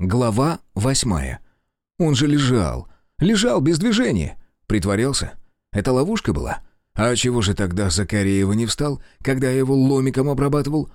Глава восьмая. Он же лежал. Лежал без движения. Притворялся. Это ловушка была? А чего же тогда Закареева не встал, когда я его ломиком обрабатывал?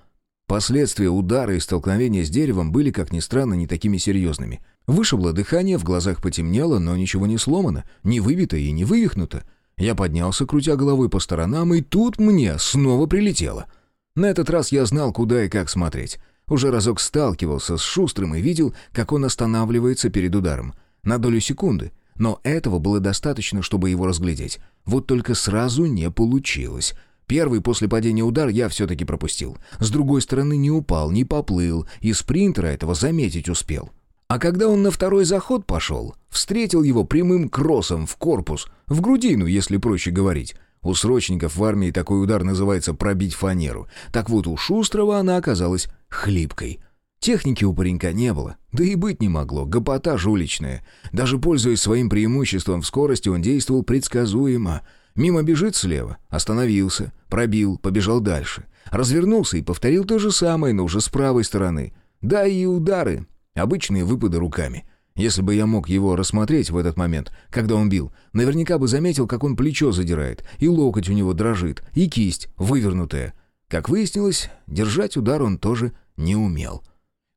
Последствия удара и столкновения с деревом были, как ни странно, не такими серьезными. Вышибло дыхание, в глазах потемнело, но ничего не сломано, не выбито и не вывихнуто. Я поднялся, крутя головой по сторонам, и тут мне снова прилетело. На этот раз я знал, куда и как смотреть. Уже разок сталкивался с Шустрым и видел, как он останавливается перед ударом. На долю секунды. Но этого было достаточно, чтобы его разглядеть. Вот только сразу не получилось. Первый после падения удар я все-таки пропустил. С другой стороны не упал, не поплыл, и спринтера этого заметить успел. А когда он на второй заход пошел, встретил его прямым кроссом в корпус, в грудину, если проще говорить. У срочников в армии такой удар называется «пробить фанеру». Так вот, у Шустрого она оказалась хлипкой. Техники у паренька не было, да и быть не могло, гопота уличная. Даже пользуясь своим преимуществом в скорости, он действовал предсказуемо. Мимо бежит слева, остановился, пробил, побежал дальше. Развернулся и повторил то же самое, но уже с правой стороны. Да и удары, обычные выпады руками — если бы я мог его рассмотреть в этот момент, когда он бил, наверняка бы заметил, как он плечо задирает, и локоть у него дрожит, и кисть вывернутая. Как выяснилось, держать удар он тоже не умел.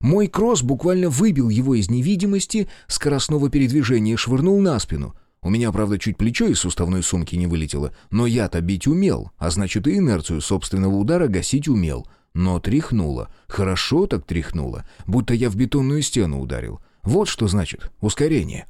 Мой кросс буквально выбил его из невидимости, скоростного передвижения швырнул на спину. У меня, правда, чуть плечо из суставной сумки не вылетело, но я-то бить умел, а значит и инерцию собственного удара гасить умел. Но тряхнуло. Хорошо так тряхнуло, будто я в бетонную стену ударил. Вот что значит ускорение.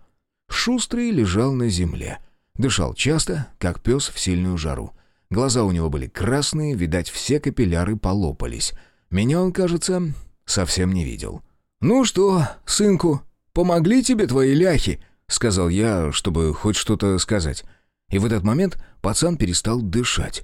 Шустрый лежал на земле. Дышал часто, как пес в сильную жару. Глаза у него были красные, видать, все капилляры полопались. Меня он, кажется, совсем не видел. «Ну что, сынку, помогли тебе твои ляхи?» — сказал я, чтобы хоть что-то сказать. И в этот момент пацан перестал дышать.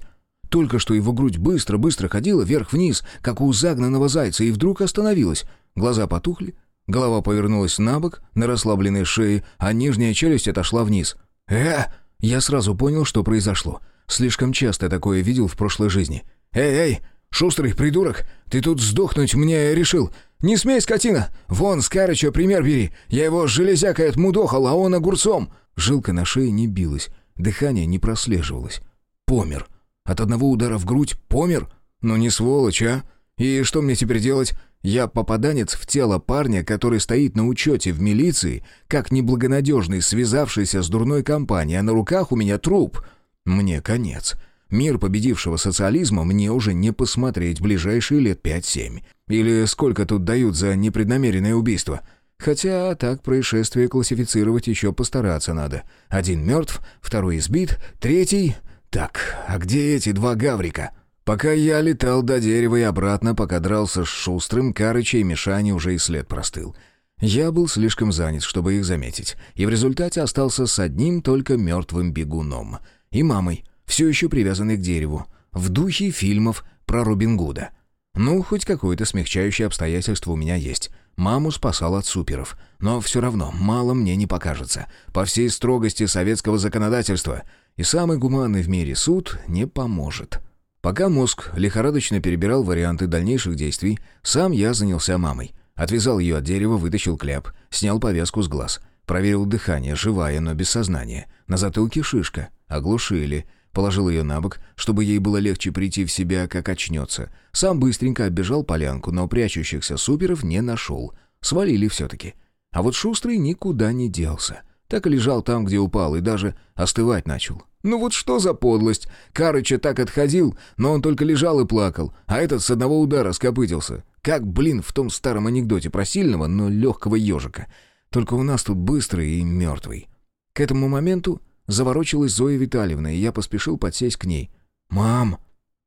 Только что его грудь быстро-быстро ходила вверх-вниз, как у загнанного зайца, и вдруг остановилась. Глаза потухли, Голова повернулась на бок, на расслабленной шее, а нижняя челюсть отошла вниз. «Э!» Я сразу понял, что произошло. Слишком часто такое видел в прошлой жизни. «Эй, эй! Шустрый придурок! Ты тут сдохнуть мне решил! Не смей, скотина! Вон, с Карыча пример бери! Я его железякой отмудохал, а он огурцом!» Жилка на шее не билась, дыхание не прослеживалось. «Помер! От одного удара в грудь помер? Ну не сволочь, а! И что мне теперь делать? Я попаданец в тело парня, который стоит на учете в милиции, как неблагонадежный, связавшийся с дурной компанией, а на руках у меня труп. Мне конец. Мир победившего социализма мне уже не посмотреть ближайшие лет пять-семь. Или сколько тут дают за непреднамеренное убийство. Хотя так происшествие классифицировать еще постараться надо. Один мертв, второй избит, третий... Так, а где эти два гаврика?» Пока я летал до дерева и обратно, пока дрался с Шустрым, Карыча и Мишани уже и след простыл. Я был слишком занят, чтобы их заметить, и в результате остался с одним только мертвым бегуном. И мамой, все еще привязанной к дереву, в духе фильмов про Робин Гуда. Ну, хоть какое-то смягчающее обстоятельство у меня есть. Маму спасал от суперов. Но все равно мало мне не покажется. По всей строгости советского законодательства. И самый гуманный в мире суд не поможет. Пока мозг лихорадочно перебирал варианты дальнейших действий, сам я занялся мамой. Отвязал ее от дерева, вытащил кляп, снял повязку с глаз. Проверил дыхание, живая, но без сознания. На затылке шишка. Оглушили. Положил ее на бок, чтобы ей было легче прийти в себя, как очнется. Сам быстренько оббежал полянку, но прячущихся суперов не нашел. Свалили все-таки. А вот Шустрый никуда не делся. Так и лежал там, где упал, и даже остывать начал. Ну вот что за подлость? Карыча так отходил, но он только лежал и плакал, а этот с одного удара скопытился. Как, блин, в том старом анекдоте про сильного, но легкого ежика. Только у нас тут быстрый и мертвый. К этому моменту заворочилась Зоя Витальевна, и я поспешил подсесть к ней. «Мам!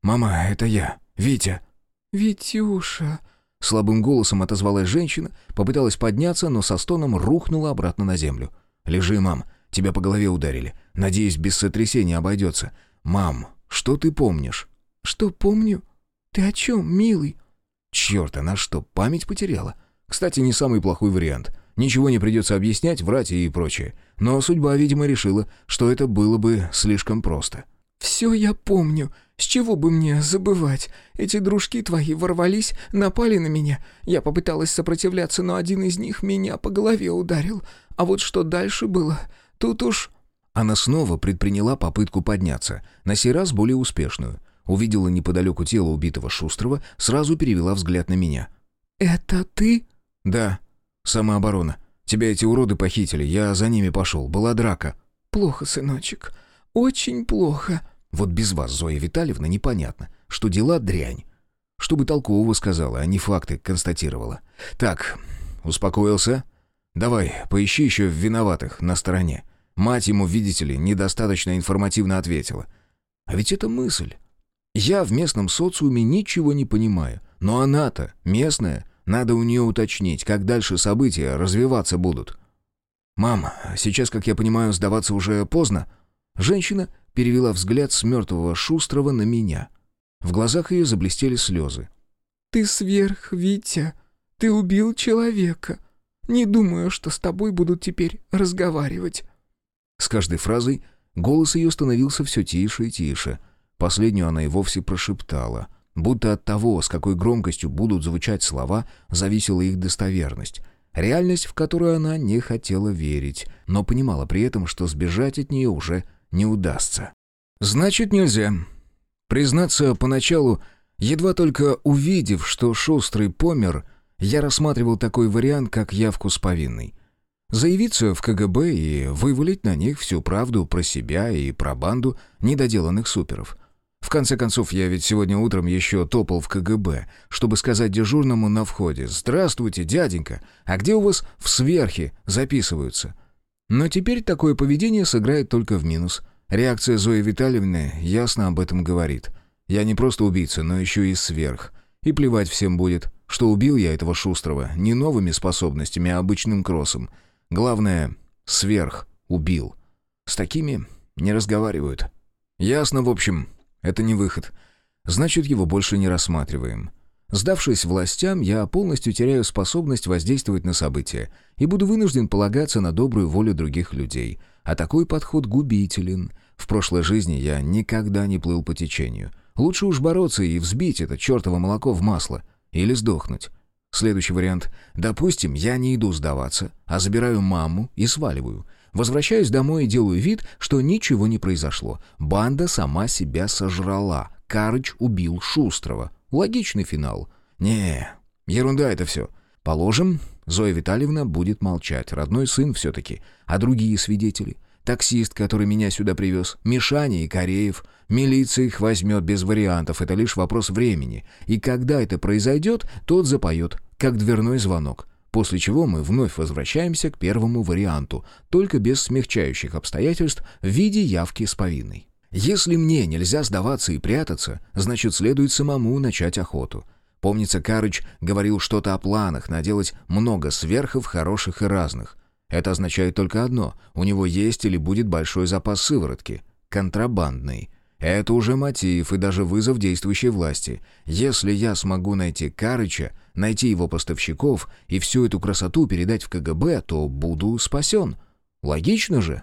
Мама, это я, Витя!» «Витюша!» Слабым голосом отозвалась женщина, попыталась подняться, но со стоном рухнула обратно на землю. «Лежи, мам, Тебя по голове ударили. Надеюсь, без сотрясения обойдется. Мам, что ты помнишь?» «Что помню? Ты о чем, милый?» «Черт, она что, память потеряла?» «Кстати, не самый плохой вариант. Ничего не придется объяснять, врать и прочее. Но судьба, видимо, решила, что это было бы слишком просто». «Все я помню», С чего бы мне забывать? Эти дружки твои ворвались, напали на меня. Я попыталась сопротивляться, но один из них меня по голове ударил. А вот что дальше было, тут уж...» Она снова предприняла попытку подняться, на сей раз более успешную. Увидела неподалеку тело убитого Шустрого, сразу перевела взгляд на меня. «Это ты?» «Да. Самооборона. Тебя эти уроды похитили, я за ними пошел. Была драка». «Плохо, сыночек. Очень плохо». Вот без вас, Зоя Витальевна, непонятно, что дела дрянь. Чтобы толкового сказала, а не факты констатировала. Так, успокоился? Давай, поищи еще виноватых на стороне. Мать ему, видите ли, недостаточно информативно ответила. А ведь это мысль. Я в местном социуме ничего не понимаю, но она-то местная. Надо у нее уточнить, как дальше события развиваться будут. «Мам, сейчас, как я понимаю, сдаваться уже поздно?» Женщина перевела взгляд с мертвого Шустрого на меня. В глазах ее заблестели слезы. «Ты сверх, Витя. Ты убил человека. Не думаю, что с тобой будут теперь разговаривать». С каждой фразой голос ее становился все тише и тише. Последнюю она и вовсе прошептала. Будто от того, с какой громкостью будут звучать слова, зависела их достоверность. Реальность, в которую она не хотела верить, но понимала при этом, что сбежать от нее уже не удастся. «Значит, нельзя». Признаться, поначалу, едва только увидев, что Шустрый помер, я рассматривал такой вариант, как явку с повинной. Заявиться в КГБ и вывалить на них всю правду про себя и про банду недоделанных суперов. В конце концов, я ведь сегодня утром еще топал в КГБ, чтобы сказать дежурному на входе «Здравствуйте, дяденька, а где у вас в сверхе записываются?» Но теперь такое поведение сыграет только в минус. Реакция Зои Витальевны ясно об этом говорит. Я не просто убийца, но еще и сверх. И плевать всем будет, что убил я этого Шустрого не новыми способностями, а обычным кроссом. Главное, сверх убил. С такими не разговаривают. Ясно, в общем, это не выход. Значит, его больше не рассматриваем. Сдавшись властям, я полностью теряю способность воздействовать на события и буду вынужден полагаться на добрую волю других людей. А такой подход губителен. В прошлой жизни я никогда не плыл по течению. Лучше уж бороться и взбить это чертово молоко в масло. Или сдохнуть. Следующий вариант. Допустим, я не иду сдаваться, а забираю маму и сваливаю. Возвращаюсь домой и делаю вид, что ничего не произошло. Банда сама себя сожрала. Карыч убил Шустрого. Логичный финал. Не, ерунда это все. Положим, Зоя Витальевна будет молчать. Родной сын все-таки. А другие свидетели? Таксист, который меня сюда привез. Мишаня и Кореев. Милиция их возьмет без вариантов. Это лишь вопрос времени. И когда это произойдет, тот запоет, как дверной звонок. После чего мы вновь возвращаемся к первому варианту, только без смягчающих обстоятельств в виде явки с повинной. Если мне нельзя сдаваться и прятаться, значит, следует самому начать охоту. Помнится, Карыч говорил что-то о планах наделать много сверхов, хороших и разных. Это означает только одно — у него есть или будет большой запас сыворотки. Контрабандный. Это уже мотив и даже вызов действующей власти. Если я смогу найти Карыча, найти его поставщиков и всю эту красоту передать в КГБ, то буду спасен. Логично же?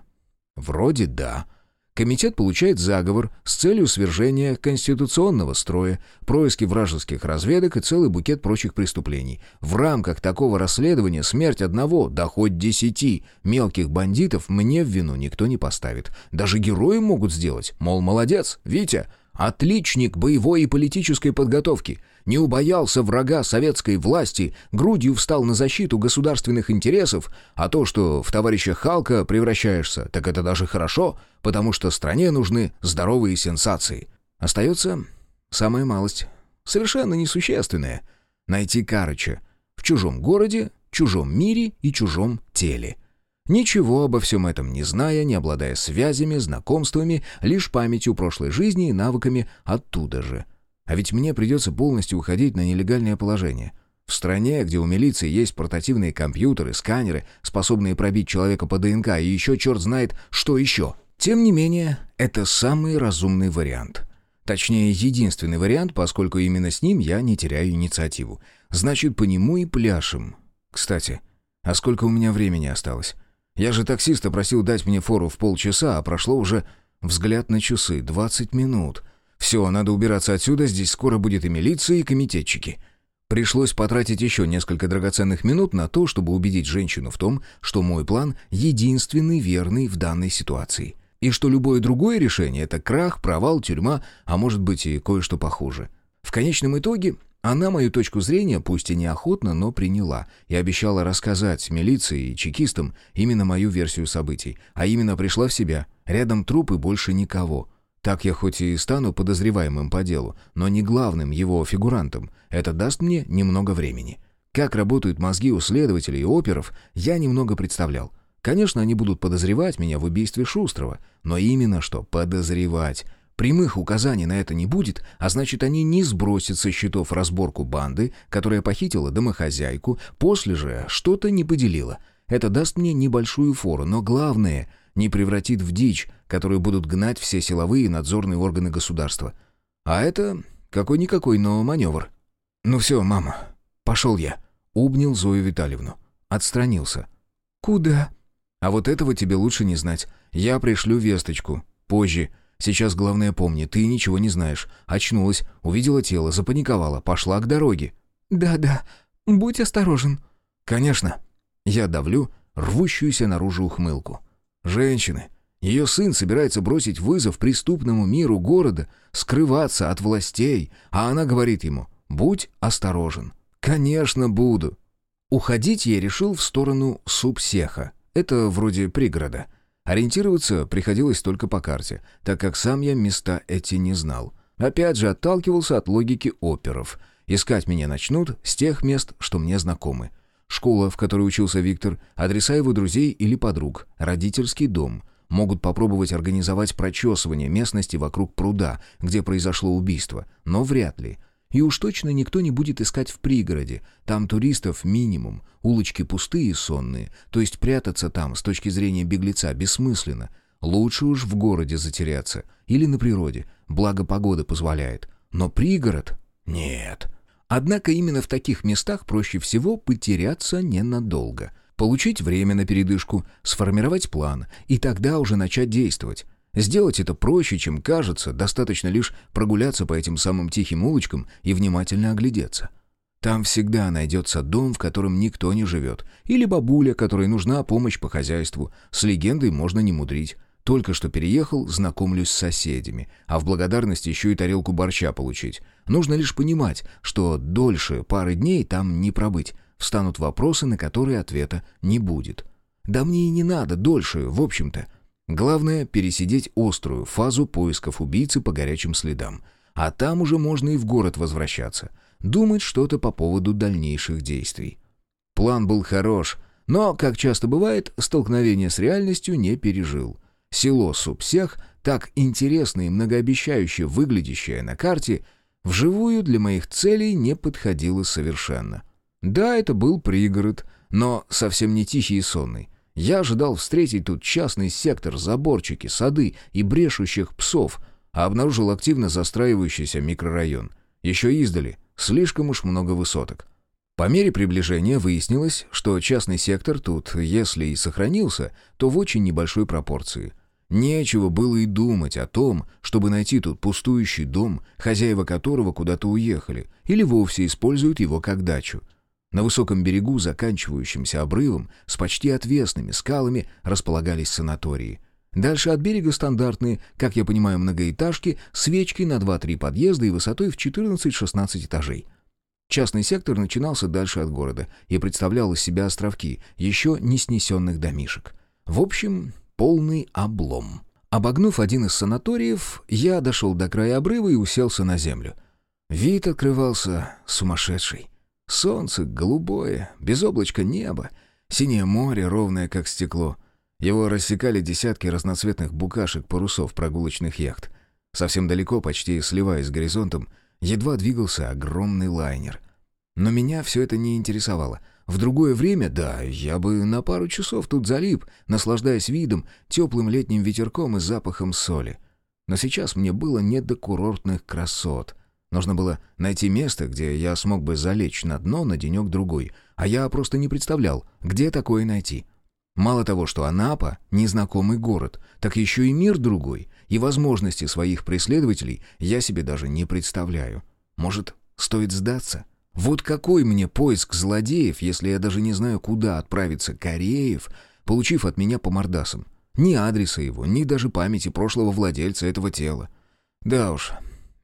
Вроде да. Комитет получает заговор с целью свержения конституционного строя, происки вражеских разведок и целый букет прочих преступлений. В рамках такого расследования смерть одного, да хоть десяти мелких бандитов мне в вину никто не поставит. Даже герои могут сделать. Мол, молодец, Витя, отличник боевой и политической подготовки – не убоялся врага советской власти, грудью встал на защиту государственных интересов, а то, что в товарища Халка превращаешься, так это даже хорошо, потому что стране нужны здоровые сенсации. Остается самая малость, совершенно несущественная — найти Карыча в чужом городе, чужом мире и чужом теле. Ничего обо всем этом не зная, не обладая связями, знакомствами, лишь памятью прошлой жизни и навыками оттуда же — а ведь мне придется полностью уходить на нелегальное положение. В стране, где у милиции есть портативные компьютеры, сканеры, способные пробить человека по ДНК, и еще черт знает, что еще. Тем не менее, это самый разумный вариант. Точнее, единственный вариант, поскольку именно с ним я не теряю инициативу. Значит, по нему и пляшем. Кстати, а сколько у меня времени осталось? Я же таксиста просил дать мне фору в полчаса, а прошло уже взгляд на часы, 20 минут — Все, надо убираться отсюда, здесь скоро будет и милиция, и комитетчики. Пришлось потратить еще несколько драгоценных минут на то, чтобы убедить женщину в том, что мой план единственный верный в данной ситуации. И что любое другое решение — это крах, провал, тюрьма, а может быть и кое-что похуже. Конечном итоге она мою точку зрения, пусть и неохотно, но приняла и обещала рассказать милиции и чекистам именно мою версию событий, а именно пришла в себя. Рядом труп и больше никого. Так я хоть и стану подозреваемым по делу, но не главным его фигурантом. Это даст мне немного времени. Как работают мозги у следователей и оперов, я немного представлял. Конечно, они будут подозревать меня в убийстве Шустрова, но именно что подозревать. Прямых указаний на это не будет, а значит, они не сбросят со счетов разборку банды, которая похитила домохозяйку, после же что-то не поделила. Это даст мне небольшую фору, но главное — не превратит в дичь, которую будут гнать все силовые и надзорные органы государства. А это какой-никакой, но маневр. «Ну все, мама, пошел я», — обнял Зою Витальевну. Отстранился. «Куда?» «А вот этого тебе лучше не знать. Я пришлю весточку. Позже». Сейчас главное помни, ты ничего не знаешь. Очнулась, увидела тело, запаниковала, пошла к дороге». «Да-да, будь осторожен». «Конечно». Я давлю рвущуюся наружу ухмылку. «Женщины. Ее сын собирается бросить вызов преступному миру города, скрываться от властей, а она говорит ему «Будь осторожен». «Конечно, буду». Уходить я решил в сторону Субсеха. Это вроде пригорода. Ориентироваться приходилось только по карте, так как сам я места эти не знал. Опять же, отталкивался от логики оперов. Искать меня начнут с тех мест, что мне знакомы. Школа, в которой учился Виктор, адреса его друзей или подруг, родительский дом. Могут попробовать организовать прочесывание местности вокруг пруда, где произошло убийство, но вряд ли. И уж точно никто не будет искать в пригороде. Там туристов минимум, улочки пустые и сонные. То есть прятаться там с точки зрения беглеца бессмысленно. Лучше уж в городе затеряться. Или на природе, благо погода позволяет. Но пригород? Нет. Однако именно в таких местах проще всего потеряться ненадолго. Получить время на передышку, сформировать план и тогда уже начать действовать. Сделать это проще, чем кажется, достаточно лишь прогуляться по этим самым тихим улочкам и внимательно оглядеться. Там всегда найдется дом, в котором никто не живет, или бабуля, которой нужна помощь по хозяйству. С легендой можно не мудрить. Только что переехал, знакомлюсь с соседями, а в благодарность еще и тарелку борща получить. Нужно лишь понимать, что дольше пары дней там не пробыть. Встанут вопросы, на которые ответа не будет. Да мне и не надо дольше, в общем-то. Главное — пересидеть острую фазу поисков убийцы по горячим следам. А там уже можно и в город возвращаться. Думать что-то по поводу дальнейших действий. План был хорош, но, как часто бывает, столкновение с реальностью не пережил. Село Субсех, так интересно и многообещающе выглядящее на карте, вживую для моих целей не подходило совершенно. Да, это был пригород, но совсем не тихий и сонный. Я ожидал встретить тут частный сектор, заборчики, сады и брешущих псов, а обнаружил активно застраивающийся микрорайон. Еще издали, слишком уж много высоток. По мере приближения выяснилось, что частный сектор тут, если и сохранился, то в очень небольшой пропорции. Нечего было и думать о том, чтобы найти тут пустующий дом, хозяева которого куда-то уехали, или вовсе используют его как дачу – на высоком берегу, заканчивающемся обрывом, с почти отвесными скалами располагались санатории. Дальше от берега стандартные, как я понимаю, многоэтажки, свечки на 2-3 подъезда и высотой в 14-16 этажей. Частный сектор начинался дальше от города и представлял из себя островки, еще не снесенных домишек. В общем, полный облом. Обогнув один из санаториев, я дошел до края обрыва и уселся на землю. Вид открывался сумасшедший. Солнце голубое, без облачка небо, синее море, ровное как стекло. Его рассекали десятки разноцветных букашек парусов прогулочных яхт. Совсем далеко, почти сливаясь с горизонтом, едва двигался огромный лайнер. Но меня все это не интересовало. В другое время, да, я бы на пару часов тут залип, наслаждаясь видом, теплым летним ветерком и запахом соли. Но сейчас мне было не до курортных красот — Нужно было найти место, где я смог бы залечь на дно на денек-другой, а я просто не представлял, где такое найти. Мало того, что Анапа — незнакомый город, так еще и мир другой, и возможности своих преследователей я себе даже не представляю. Может, стоит сдаться? Вот какой мне поиск злодеев, если я даже не знаю, куда отправиться Кореев, получив от меня по мордасам? Ни адреса его, ни даже памяти прошлого владельца этого тела. Да уж,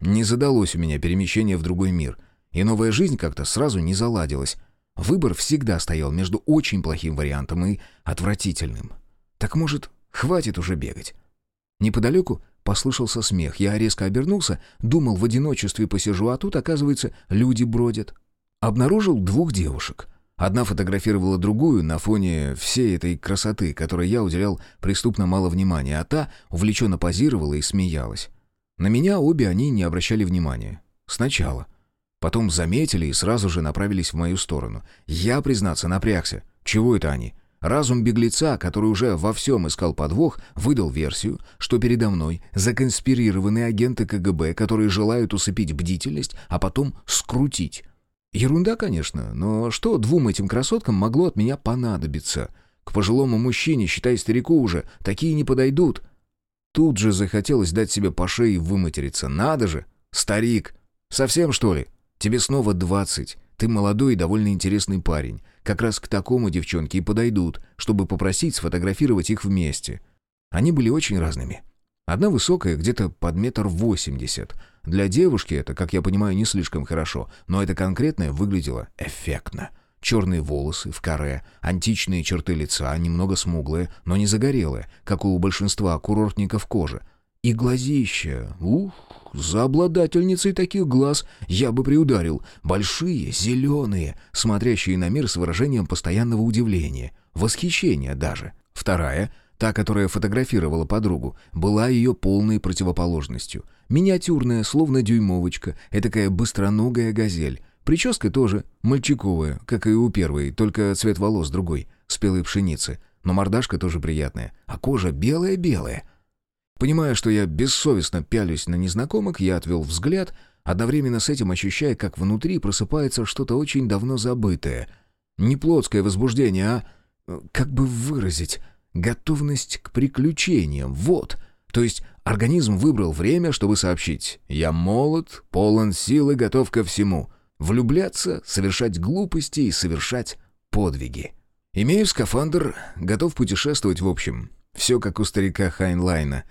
не задалось у меня перемещение в другой мир, и новая жизнь как-то сразу не заладилась. Выбор всегда стоял между очень плохим вариантом и отвратительным. Так может, хватит уже бегать? Неподалеку послышался смех. Я резко обернулся, думал, в одиночестве посижу, а тут, оказывается, люди бродят. Обнаружил двух девушек. Одна фотографировала другую на фоне всей этой красоты, которой я уделял преступно мало внимания, а та увлеченно позировала и смеялась. На меня обе они не обращали внимания. Сначала. Потом заметили и сразу же направились в мою сторону. Я, признаться, напрягся. Чего это они? Разум беглеца, который уже во всем искал подвох, выдал версию, что передо мной законспирированные агенты КГБ, которые желают усыпить бдительность, а потом скрутить. Ерунда, конечно, но что двум этим красоткам могло от меня понадобиться? К пожилому мужчине, считай старику уже, такие не подойдут. Тут же захотелось дать себе по шее и выматериться. Надо же! Старик! Совсем, что ли? Тебе снова двадцать. Ты молодой и довольно интересный парень. Как раз к такому девчонки и подойдут, чтобы попросить сфотографировать их вместе. Они были очень разными. Одна высокая, где-то под метр восемьдесят. Для девушки это, как я понимаю, не слишком хорошо, но это конкретное выглядело эффектно. Черные волосы в каре, античные черты лица, немного смуглые, но не загорелые, как у большинства курортников кожи. И глазища, ух, за обладательницей таких глаз я бы приударил. Большие, зеленые, смотрящие на мир с выражением постоянного удивления, восхищения даже. Вторая Та, которая фотографировала подругу, была ее полной противоположностью. Миниатюрная, словно дюймовочка, этакая быстроногая газель. Прическа тоже мальчиковая, как и у первой, только цвет волос другой, спелой пшеницы. Но мордашка тоже приятная, а кожа белая-белая. Понимая, что я бессовестно пялюсь на незнакомок, я отвел взгляд, одновременно с этим ощущая, как внутри просыпается что-то очень давно забытое. Не плотское возбуждение, а... Э, как бы выразить... Готовность к приключениям, вот. То есть организм выбрал время, чтобы сообщить «Я молод, полон силы, готов ко всему». Влюбляться, совершать глупости и совершать подвиги. Имею скафандр, готов путешествовать в общем. Все как у старика Хайнлайна.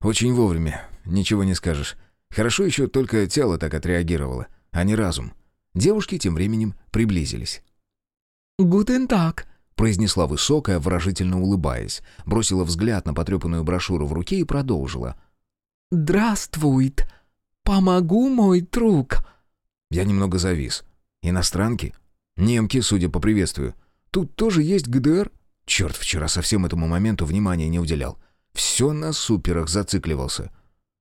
Очень вовремя, ничего не скажешь. Хорошо еще только тело так отреагировало, а не разум. Девушки тем временем приблизились. «Гутен так», произнесла высокая, выражительно улыбаясь, бросила взгляд на потрепанную брошюру в руке и продолжила. «Здравствует! Помогу, мой друг!» Я немного завис. Иностранки? Немки, судя по приветствию. Тут тоже есть ГДР? Черт, вчера совсем этому моменту внимания не уделял. Все на суперах зацикливался.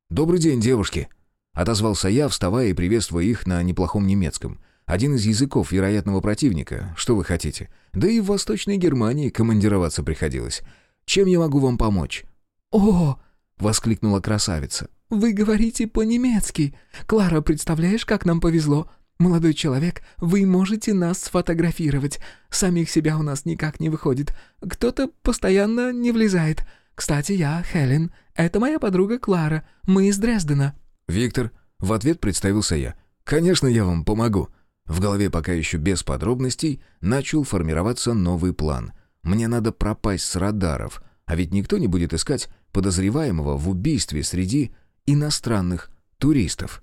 «Добрый день, девушки!» Отозвался я, вставая и приветствуя их на неплохом немецком. Один из языков вероятного противника, что вы хотите. Да и в Восточной Германии командироваться приходилось. Чем я могу вам помочь?» «О!» — воскликнула красавица. «Вы говорите по-немецки. Клара, представляешь, как нам повезло? Молодой человек, вы можете нас сфотографировать. Самих себя у нас никак не выходит. Кто-то постоянно не влезает. Кстати, я Хелен. Это моя подруга Клара. Мы из Дрездена». «Виктор», — в ответ представился я. «Конечно, я вам помогу». В голове пока еще без подробностей начал формироваться новый план. Мне надо пропасть с радаров, а ведь никто не будет искать подозреваемого в убийстве среди иностранных туристов.